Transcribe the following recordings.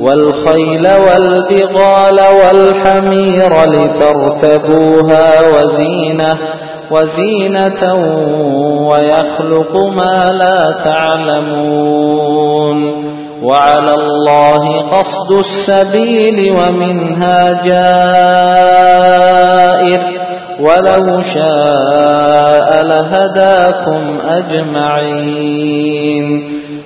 والخيل والبغال والحمير لتركبوها وزينة وزينة ويخلق ما لا تعلمون. وعلى الله قصد السبيل ومنها جائر. ولو شاء لهداكم أجمعين.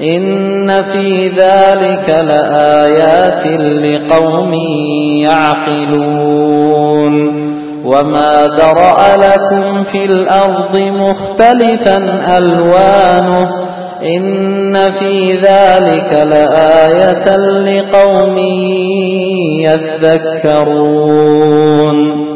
إن في ذلك لآيات لقوم يعقلون وما ذرأ لكم في الأرض مختلفا ألوانه إن في ذلك لآية لقوم يذكرون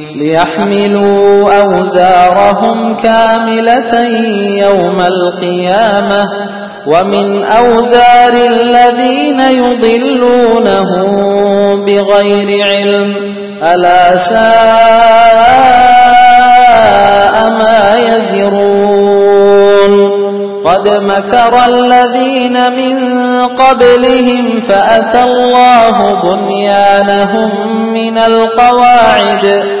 ليحملوا أوزارهم كاملة يوم القيامة. ومن أوزار الذين يضلونه بغير علم ألا ساء ما يزرون. قد مكر الذين من قبلهم فأتى الله بنيانهم من القواعد.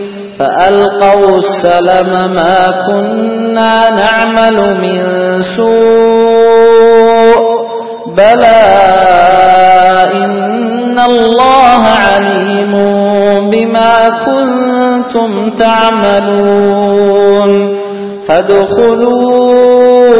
فألقوا السلم ما كنا نعمل من سوء بلى إن الله عليم بما كنتم تعملون فادخلوا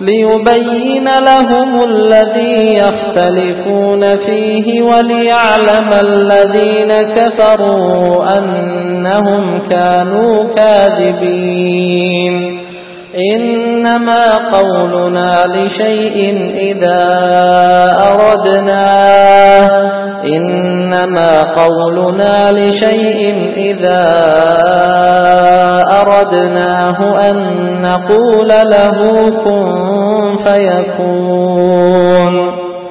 ليبين لهم الذي يختلفون فيه وليعلم الذين كفروا أنهم كانوا كاذبين. إنما قولنا لشيء إذا أردناه إنما قولنا لشيء إذا أردناه أن نقول له كن فيكون.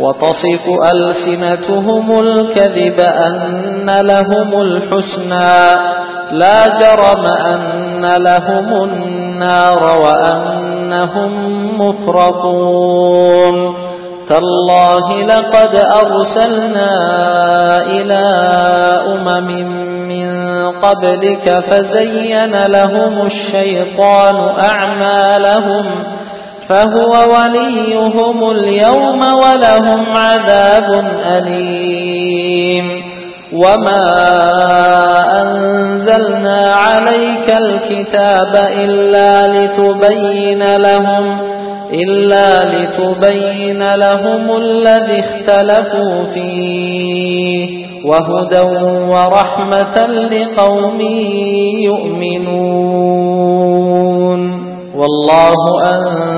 وتصف ألسنتهم الكذب أن لهم الحسنى. لا جرم أن لهم النار وأنهم مفرطون. تالله لقد أرسلنا إلى أمم من قبلك فزين لهم الشيطان أعمالهم فهو وليهم اليوم ولهم عذاب أليم. وما أنزلنا عليك الكتاب إلا لتبين لهم إلا لتبين لهم الذي اختلفوا فيه وهدى ورحمة لقوم يؤمنون. والله أنزل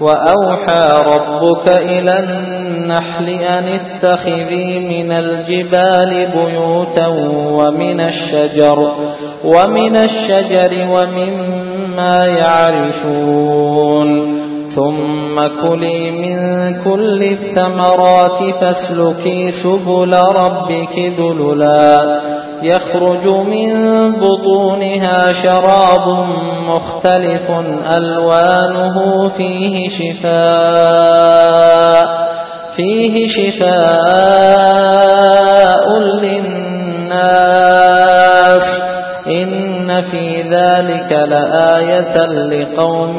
وأوحى ربك إلى النحل أن اتخذي من الجبال بيوتا ومن الشجر ومن الشجر ومما يعرشون ثم كلي من كل الثمرات فاسلكي سبل ربك ذللا. يخرج من بطونها شراب مختلف ألوانه فيه شفاء فيه شفاء للناس. إن في ذلك لآية لقوم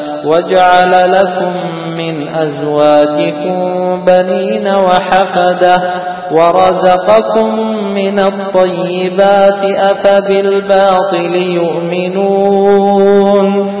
وجعل لكم من أزواجكم بنين وحفدة ورزقكم من الطيبات أفبالباطل يؤمنون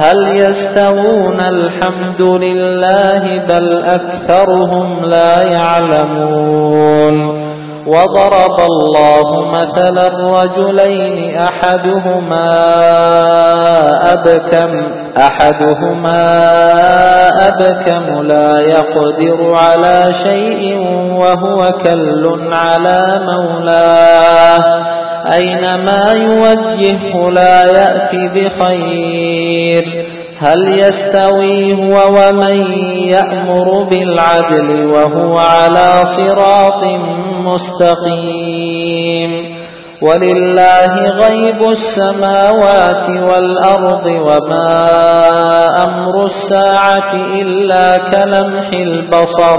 هل يستوون الحمد لله بل أكثرهم لا يعلمون وضرب الله مثلا رجلين أحدهما أبكم أحدهما أبكم لا يقدر على شيء وهو كل على مولاه أينما يوجهه لا يأتي بخير؟ هل يستوي هو ومن يأمر بالعدل وهو على صراط مستقيم؟ ولله غيب السماوات والأرض وما أمر الساعة إلا كلمح البصر.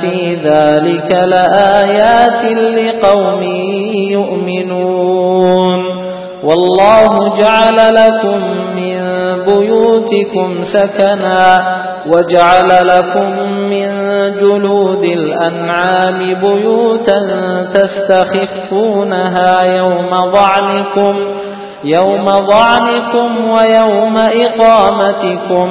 في ذلك لآيات لقوم يؤمنون والله جعل لكم من بيوتكم سكنا وجعل لكم من جلود الأنعام بيوتا تستخفونها يوم ظعنكم يوم ظعنكم ويوم إقامتكم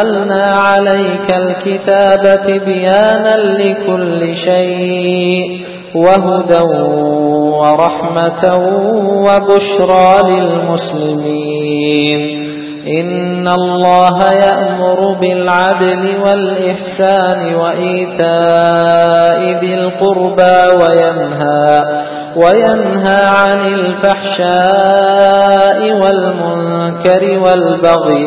ونزلنا عليك الكتاب بيانا لكل شيء وهدى ورحمة وبشرى للمسلمين. إن الله يأمر بالعدل والإحسان وإيتاء ذي القربى وينهى وينهى عن الفحشاء والمنكر والبغي